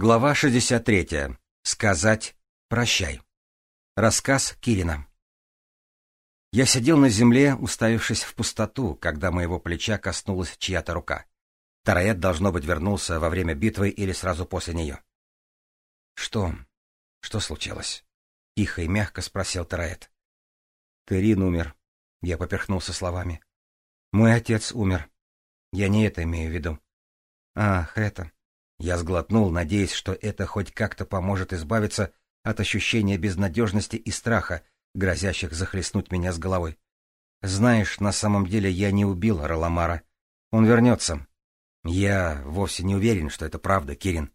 Глава 63. Сказать «прощай». Рассказ Кирина. Я сидел на земле, уставившись в пустоту, когда моего плеча коснулась чья-то рука. Тароэт, должно быть, вернулся во время битвы или сразу после нее. «Что? Что случилось?» — тихо и мягко спросил Тароэт. «Терин умер», — я поперхнулся словами. «Мой отец умер. Я не это имею в виду». «Ах, это...» Я сглотнул, надеясь, что это хоть как-то поможет избавиться от ощущения безнадежности и страха, грозящих захлестнуть меня с головой. «Знаешь, на самом деле я не убил Роламара. Он вернется». «Я вовсе не уверен, что это правда, Кирин».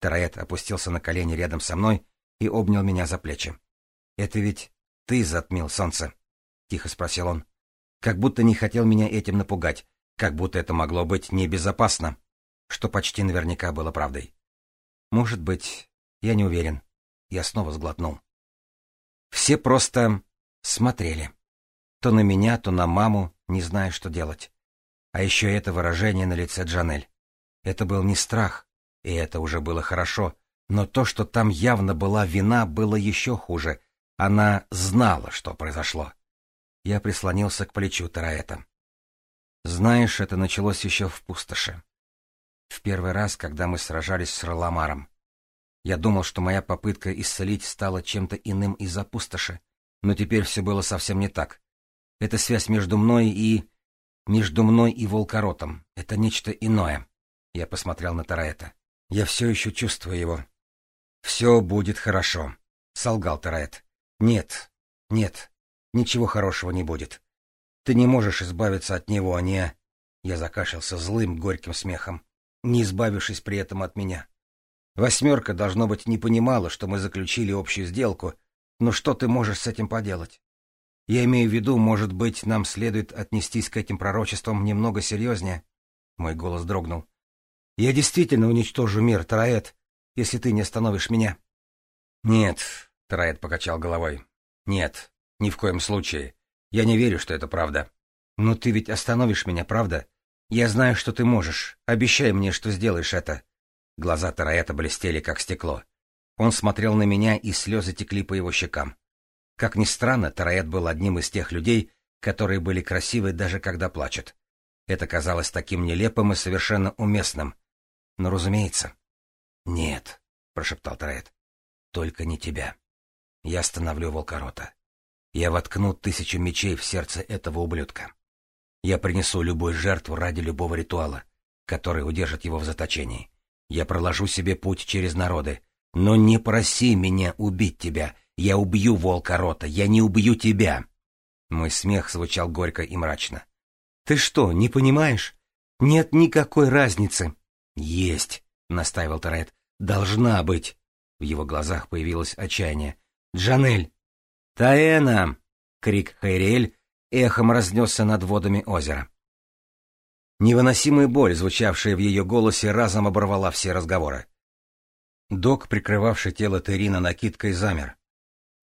Тараэт опустился на колени рядом со мной и обнял меня за плечи. «Это ведь ты затмил солнце?» — тихо спросил он. «Как будто не хотел меня этим напугать, как будто это могло быть небезопасно» что почти наверняка было правдой. Может быть, я не уверен. Я снова сглотнул. Все просто смотрели. То на меня, то на маму, не зная, что делать. А еще это выражение на лице Джанель. Это был не страх, и это уже было хорошо, но то, что там явно была вина, было еще хуже. Она знала, что произошло. Я прислонился к плечу Тараэта. Знаешь, это началось еще в пустоши в первый раз, когда мы сражались с Роламаром. Я думал, что моя попытка исцелить стала чем-то иным из-за пустоши, но теперь все было совсем не так. Это связь между мной и... между мной и Волкоротом. Это нечто иное. Я посмотрел на Тараэта. Я все еще чувствую его. Все будет хорошо, солгал Тараэт. Нет, нет, ничего хорошего не будет. Ты не можешь избавиться от него, а не... Я закашлялся злым, горьким смехом не избавившись при этом от меня. Восьмерка, должно быть, не понимала, что мы заключили общую сделку, но что ты можешь с этим поделать? Я имею в виду, может быть, нам следует отнестись к этим пророчествам немного серьезнее. Мой голос дрогнул. Я действительно уничтожу мир, Тараэт, если ты не остановишь меня. Нет, Тараэт покачал головой. Нет, ни в коем случае. Я не верю, что это правда. Но ты ведь остановишь меня, правда? «Я знаю, что ты можешь. Обещай мне, что сделаешь это». Глаза Тараэта блестели, как стекло. Он смотрел на меня, и слезы текли по его щекам. Как ни странно, Тараэт был одним из тех людей, которые были красивы даже когда плачут. Это казалось таким нелепым и совершенно уместным. Но, разумеется... — Нет, — прошептал Тараэт, — только не тебя. Я остановлю волкорота. Я воткну тысячу мечей в сердце этого ублюдка. Я принесу любую жертву ради любого ритуала, который удержит его в заточении. Я проложу себе путь через народы. Но не проси меня убить тебя. Я убью волка рота. Я не убью тебя. Мой смех звучал горько и мрачно. Ты что, не понимаешь? Нет никакой разницы. Есть, настаивал Тарет. Должна быть. В его глазах появилось отчаяние. Джанель! Таэна! Крик Хайриэль эхом разнесся над водами озера. Невыносимая боль, звучавшая в ее голосе, разом оборвала все разговоры. Док, прикрывавший тело Терина накидкой, замер.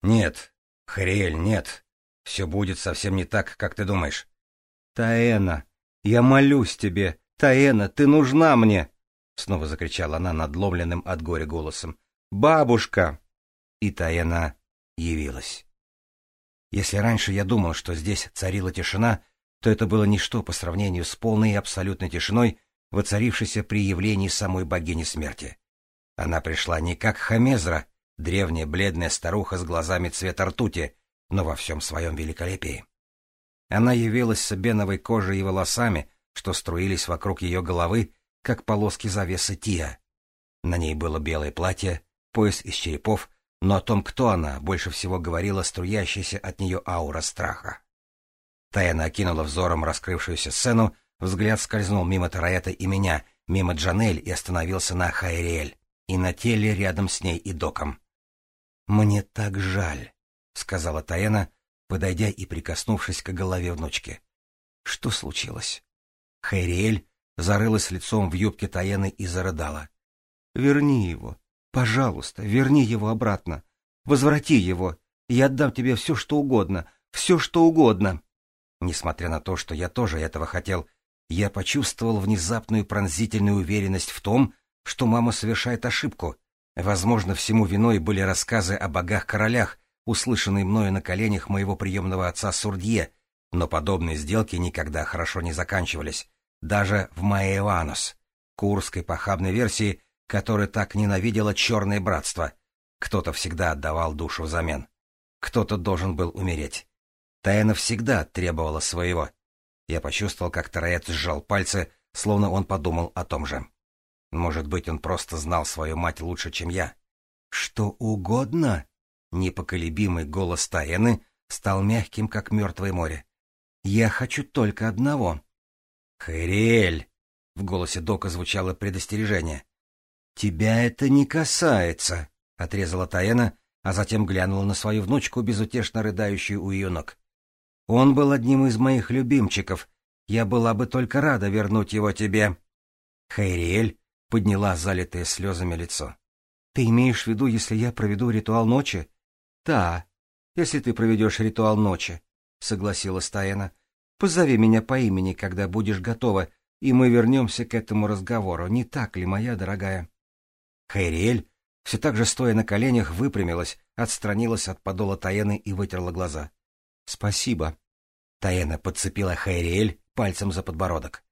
«Нет, Хариэль, нет. Все будет совсем не так, как ты думаешь». «Таэна, я молюсь тебе. Таэна, ты нужна мне!» Снова закричала она надломленным от горя голосом. «Бабушка!» И Таэна явилась. Если раньше я думал, что здесь царила тишина, то это было ничто по сравнению с полной и абсолютной тишиной, воцарившейся при явлении самой богини смерти. Она пришла не как Хамезра, древняя бледная старуха с глазами цвета ртути, но во всем своем великолепии. Она явилась с беновой кожей и волосами, что струились вокруг ее головы, как полоски завесы Тия. На ней было белое платье, пояс из черепов, но о том, кто она, больше всего говорила струящаяся от нее аура страха. Таяна окинула взором раскрывшуюся сцену, взгляд скользнул мимо Тараэта и меня, мимо Джанель и остановился на Хайриэль, и на теле рядом с ней и доком. «Мне так жаль», — сказала Таяна, подойдя и прикоснувшись к голове внучки. «Что случилось?» Хайриэль зарылась лицом в юбке Таяны и зарыдала. «Верни его, Пожалуйста, верни его обратно. Возврати его. Я отдам тебе все, что угодно. Все, что угодно. Несмотря на то, что я тоже этого хотел, я почувствовал внезапную пронзительную уверенность в том, что мама совершает ошибку. Возможно, всему виной были рассказы о богах-королях, услышанные мною на коленях моего приемного отца Сурдье, но подобные сделки никогда хорошо не заканчивались, даже в Маэванус, курской похабной версии — который так ненавидело черное братство. Кто-то всегда отдавал душу взамен. Кто-то должен был умереть. Таяна всегда требовала своего. Я почувствовал, как Тараэт сжал пальцы, словно он подумал о том же. Может быть, он просто знал свою мать лучше, чем я. «Что угодно?» Непоколебимый голос Таэны стал мягким, как мертвое море. «Я хочу только одного». «Хэриэль!» — в голосе Дока звучало предостережение. «Тебя это не касается», — отрезала Таэна, а затем глянула на свою внучку, безутешно рыдающую у ее ног. «Он был одним из моих любимчиков. Я была бы только рада вернуть его тебе». Хайриэль подняла залитое слезами лицо. «Ты имеешь в виду, если я проведу ритуал ночи?» «Да, если ты проведешь ритуал ночи», — согласилась Таэна. «Позови меня по имени, когда будешь готова, и мы вернемся к этому разговору, не так ли, моя дорогая?» Хайриэль, все так же стоя на коленях, выпрямилась, отстранилась от подола Таены и вытерла глаза. «Спасибо». Таена подцепила Хайриэль пальцем за подбородок.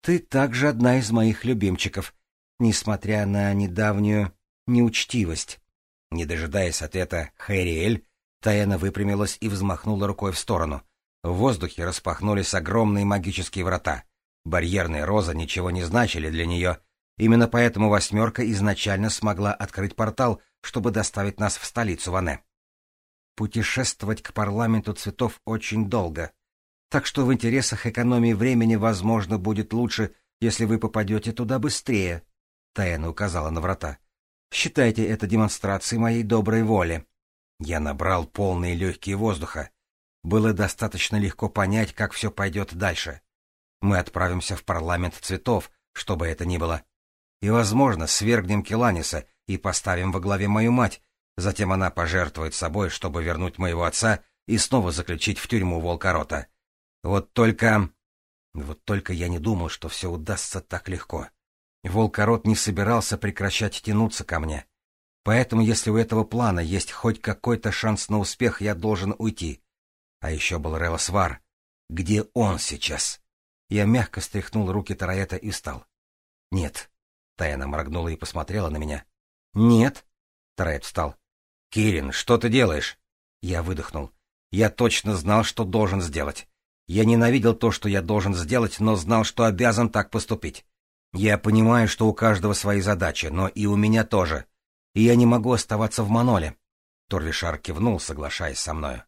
«Ты также одна из моих любимчиков, несмотря на недавнюю неучтивость». Не дожидаясь ответа Хайриэль, Таена выпрямилась и взмахнула рукой в сторону. В воздухе распахнулись огромные магические врата. Барьерные розы ничего не значили для нее — Именно поэтому «восьмерка» изначально смогла открыть портал, чтобы доставить нас в столицу Ване. Путешествовать к парламенту цветов очень долго, так что в интересах экономии времени, возможно, будет лучше, если вы попадете туда быстрее, — Таяна указала на врата. — Считайте это демонстрацией моей доброй воли. Я набрал полные легкие воздуха. Было достаточно легко понять, как все пойдет дальше. Мы отправимся в парламент цветов, чтобы это ни было и, возможно, свергнем Келаниса и поставим во главе мою мать. Затем она пожертвует собой, чтобы вернуть моего отца и снова заключить в тюрьму Волкорота. Вот только... Вот только я не думал, что все удастся так легко. Волкорот не собирался прекращать тянуться ко мне. Поэтому, если у этого плана есть хоть какой-то шанс на успех, я должен уйти. А еще был Релосвар. Где он сейчас? Я мягко стряхнул руки Тараэта и встал. Нет, Таяна моргнула и посмотрела на меня. «Нет». Тарайт встал. «Кирин, что ты делаешь?» Я выдохнул. «Я точно знал, что должен сделать. Я ненавидел то, что я должен сделать, но знал, что обязан так поступить. Я понимаю, что у каждого свои задачи, но и у меня тоже. И я не могу оставаться в Маноле». Торвишар кивнул, соглашаясь со мною.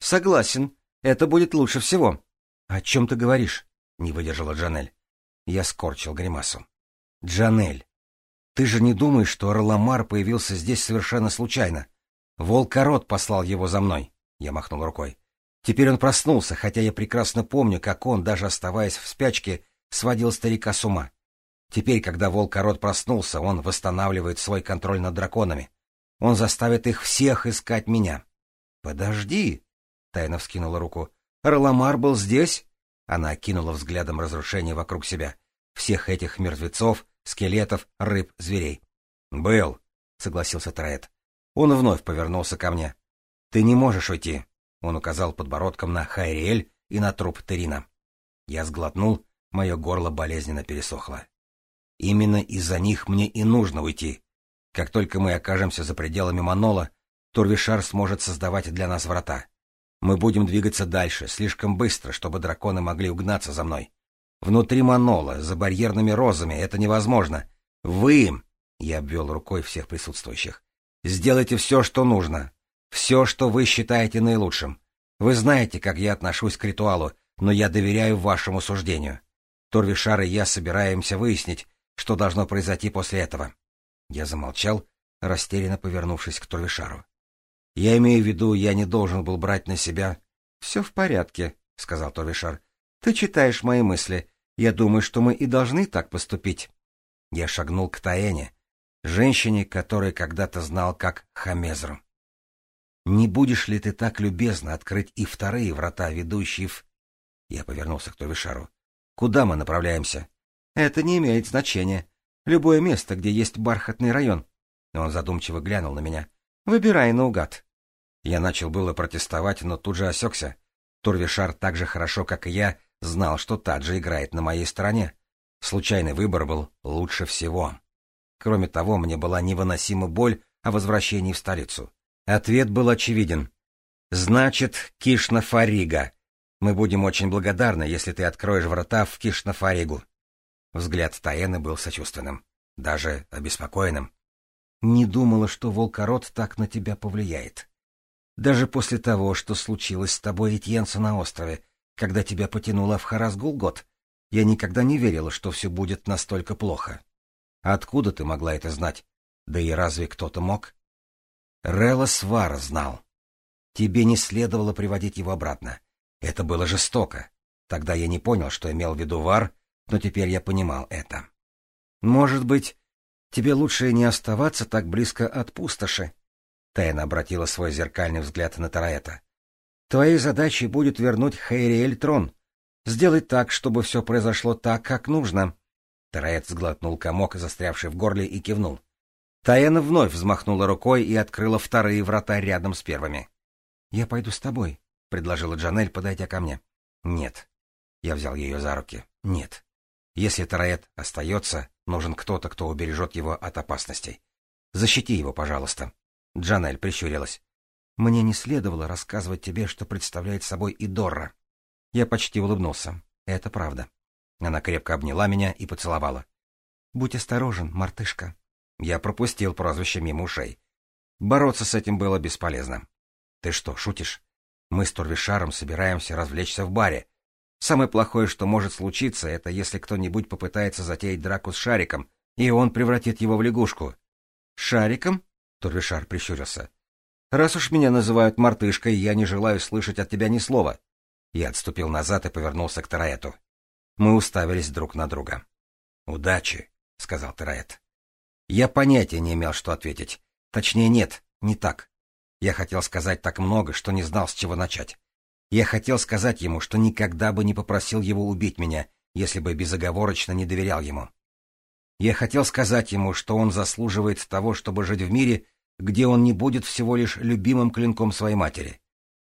«Согласен. Это будет лучше всего». «О чем ты говоришь?» — не выдержала Джанель. Я скорчил гримасу. Джанель, ты же не думаешь, что Роламар появился здесь совершенно случайно? Волкорот послал его за мной. Я махнул рукой. Теперь он проснулся, хотя я прекрасно помню, как он, даже оставаясь в спячке, сводил старика с ума. Теперь, когда волкорот проснулся, он восстанавливает свой контроль над драконами. Он заставит их всех искать меня. — Подожди! — Тайна вскинула руку. — Роламар был здесь? Она окинула взглядом разрушение вокруг себя. Всех этих мертвецов, скелетов, рыб, зверей. «Был», — согласился Троэт. Он вновь повернулся ко мне. «Ты не можешь уйти», — он указал подбородком на Хайриэль и на труп Терина. Я сглотнул, мое горло болезненно пересохло. «Именно из-за них мне и нужно уйти. Как только мы окажемся за пределами Манола, Турвишар сможет создавать для нас врата. Мы будем двигаться дальше, слишком быстро, чтобы драконы могли угнаться за мной. Внутри Манола, за барьерными розами, это невозможно. Вы, я обвел рукой всех присутствующих, сделайте все, что нужно. Все, что вы считаете наилучшим. Вы знаете, как я отношусь к ритуалу, но я доверяю вашему суждению. Торвишар и я собираемся выяснить, что должно произойти после этого. Я замолчал, растерянно повернувшись к Торвишару. — Я имею в виду, я не должен был брать на себя... — Все в порядке, — сказал Торвишар. Ты читаешь мои мысли. Я думаю, что мы и должны так поступить. Я шагнул к Таэне, женщине, которую когда-то знал как Хамезру. Не будешь ли ты так любезно открыть и вторые врата, ведущие в... Я повернулся к Тувишару. Куда мы направляемся? Это не имеет значения. Любое место, где есть бархатный район. Но он задумчиво глянул на меня. Выбирай наугад. Я начал было протестовать, но тут же осекся. Турвишар так же хорошо, как и я, Знал, что Таджи играет на моей стороне. Случайный выбор был лучше всего. Кроме того, мне была невыносима боль о возвращении в столицу. Ответ был очевиден. «Значит, Кишнафарига. Мы будем очень благодарны, если ты откроешь врата в Кишнафаригу». Взгляд Таэны был сочувственным, даже обеспокоенным. «Не думала, что волкород так на тебя повлияет. Даже после того, что случилось с тобой и Тьенсу на острове, когда тебя потянуло в Харасгулгот. Я никогда не верила, что все будет настолько плохо. Откуда ты могла это знать? Да и разве кто-то мог? Релла Свара знал. Тебе не следовало приводить его обратно. Это было жестоко. Тогда я не понял, что имел в виду Вар, но теперь я понимал это. Может быть, тебе лучше не оставаться так близко от пустоши? Тайна обратила свой зеркальный взгляд на Тараэта. Твоей задачей будет вернуть Хейриэль трон. Сделать так, чтобы все произошло так, как нужно. Тараэт сглотнул комок, застрявший в горле, и кивнул. Таэна вновь взмахнула рукой и открыла вторые врата рядом с первыми. — Я пойду с тобой, — предложила Джанель, подойдя ко мне. — Нет. Я взял ее за руки. — Нет. Если Тараэт остается, нужен кто-то, кто убережет его от опасностей. Защити его, пожалуйста. Джанель прищурилась. Мне не следовало рассказывать тебе, что представляет собой Идорра. Я почти улыбнулся. Это правда. Она крепко обняла меня и поцеловала. Будь осторожен, мартышка. Я пропустил прозвище мимо ушей. Бороться с этим было бесполезно. Ты что, шутишь? Мы с Турвишаром собираемся развлечься в баре. Самое плохое, что может случиться, это если кто-нибудь попытается затеять драку с шариком, и он превратит его в лягушку. «Шариком?» — Турвишар прищурился. Раз уж меня называют мартышкой, я не желаю слышать от тебя ни слова. Я отступил назад и повернулся к Тараэту. Мы уставились друг на друга. «Удачи», — сказал Тараэт. Я понятия не имел, что ответить. Точнее, нет, не так. Я хотел сказать так много, что не знал, с чего начать. Я хотел сказать ему, что никогда бы не попросил его убить меня, если бы безоговорочно не доверял ему. Я хотел сказать ему, что он заслуживает того, чтобы жить в мире, где он не будет всего лишь любимым клинком своей матери.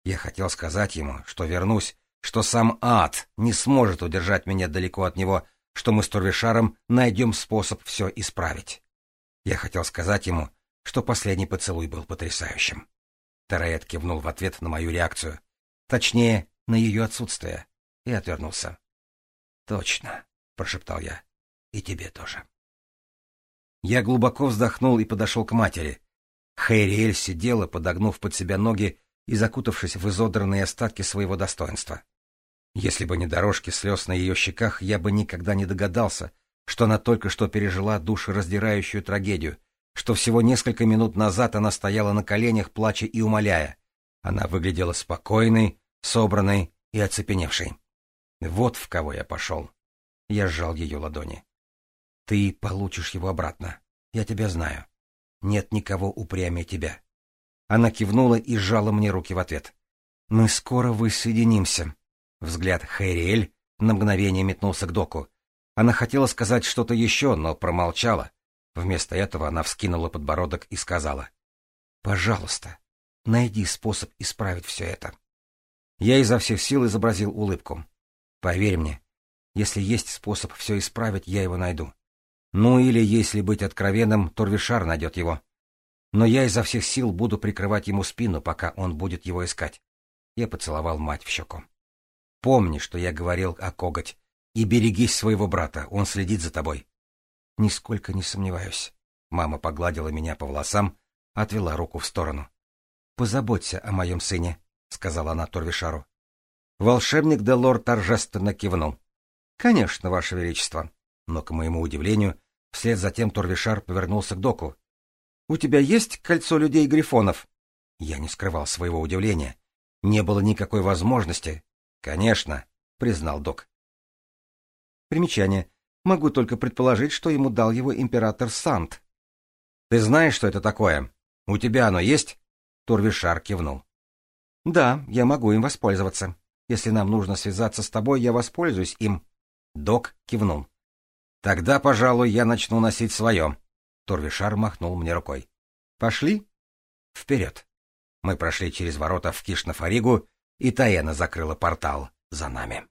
Я хотел сказать ему, что вернусь, что сам ад не сможет удержать меня далеко от него, что мы с Турвишаром найдем способ все исправить. Я хотел сказать ему, что последний поцелуй был потрясающим. Тараэт кивнул в ответ на мою реакцию. Точнее, на ее отсутствие. И отвернулся. «Точно», — прошептал я. «И тебе тоже». Я глубоко вздохнул и подошел к матери, Хэри сидела, подогнув под себя ноги и закутавшись в изодранные остатки своего достоинства. Если бы не дорожки слез на ее щеках, я бы никогда не догадался, что она только что пережила душераздирающую трагедию, что всего несколько минут назад она стояла на коленях, плача и умоляя. Она выглядела спокойной, собранной и оцепеневшей. Вот в кого я пошел. Я сжал ее ладони. Ты получишь его обратно. Я тебя знаю нет никого упрямее тебя. Она кивнула и сжала мне руки в ответ. «Мы скоро воссоединимся». Взгляд Хэриэль на мгновение метнулся к доку. Она хотела сказать что-то еще, но промолчала. Вместо этого она вскинула подбородок и сказала. «Пожалуйста, найди способ исправить все это». Я изо всех сил изобразил улыбку. «Поверь мне, если есть способ все исправить, я его найду. Ну или, если быть откровенным, Торвишар найдет его. Но я изо всех сил буду прикрывать ему спину, пока он будет его искать. Я поцеловал мать в щеку. Помни, что я говорил о коготь, и берегись своего брата, он следит за тобой. Нисколько не сомневаюсь. Мама погладила меня по волосам, отвела руку в сторону. «Позаботься о моем сыне», — сказала она Торвишару. Волшебник Делор торжественно кивнул. «Конечно, Ваше Величество». Но, к моему удивлению, Вслед за тем Турвишар повернулся к доку. «У тебя есть кольцо людей Грифонов?» Я не скрывал своего удивления. Не было никакой возможности. «Конечно», — признал док. Примечание. Могу только предположить, что ему дал его император Сант. «Ты знаешь, что это такое? У тебя оно есть?» Турвишар кивнул. «Да, я могу им воспользоваться. Если нам нужно связаться с тобой, я воспользуюсь им». Док кивнул. Тогда, пожалуй, я начну носить свое. Турвишар махнул мне рукой. Пошли? Вперед. Мы прошли через ворота в Кишнафаригу, и Таена закрыла портал за нами.